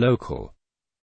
local.